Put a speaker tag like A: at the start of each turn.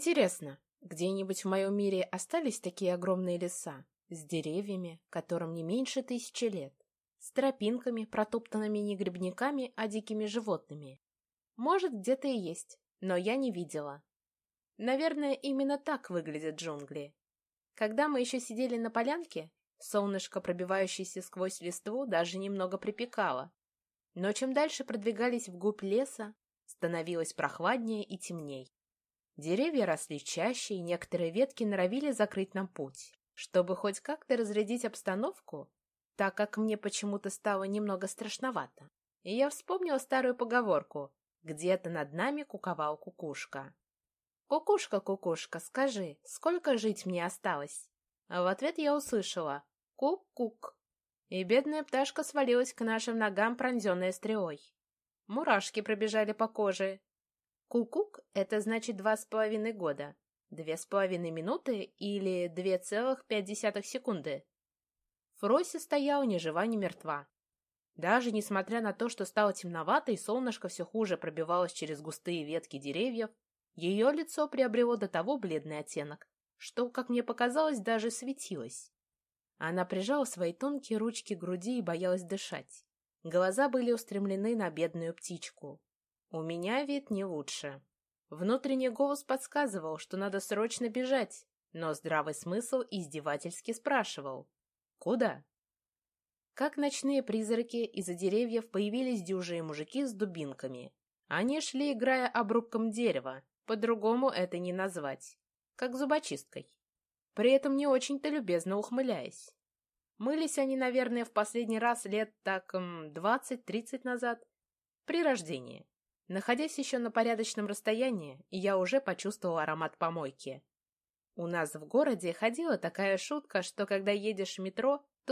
A: Интересно, где-нибудь в моем мире остались такие огромные леса с деревьями, которым не меньше тысячи лет, с тропинками, протоптанными не грибниками, а дикими животными? Может, где-то и есть, но я не видела. Наверное, именно так выглядят джунгли. Когда мы еще сидели на полянке, солнышко, пробивающееся сквозь листву, даже немного припекало. Но чем дальше продвигались вглубь леса, становилось прохладнее и темней. Деревья росли чаще, и некоторые ветки норовили закрыть нам путь. Чтобы хоть как-то разрядить обстановку, так как мне почему-то стало немного страшновато, и я вспомнила старую поговорку «Где-то над нами куковал кукушка». «Кукушка, кукушка, скажи, сколько жить мне осталось?» А в ответ я услышала «Кук-кук». И бедная пташка свалилась к нашим ногам, пронзенная стрелой. Мурашки пробежали по коже. Кукук — это значит два с половиной года, две с половиной минуты или две целых пять десятых секунды. Фроси стояла ни жива, ни мертва. Даже несмотря на то, что стало темновато и солнышко все хуже пробивалось через густые ветки деревьев, ее лицо приобрело до того бледный оттенок, что, как мне показалось, даже светилось. Она прижала свои тонкие ручки к груди и боялась дышать. Глаза были устремлены на бедную птичку. У меня вид не лучше. Внутренний голос подсказывал, что надо срочно бежать, но здравый смысл издевательски спрашивал. «Куда?» Как ночные призраки, из-за деревьев появились дюжие мужики с дубинками. Они шли, играя обрубком дерева, по-другому это не назвать. Как зубочисткой. При этом не очень-то любезно ухмыляясь. Мылись они, наверное, в последний раз лет так двадцать-тридцать назад, при рождении. Находясь еще на порядочном расстоянии, я уже почувствовал аромат помойки. У нас в городе ходила такая шутка, что когда едешь в метро,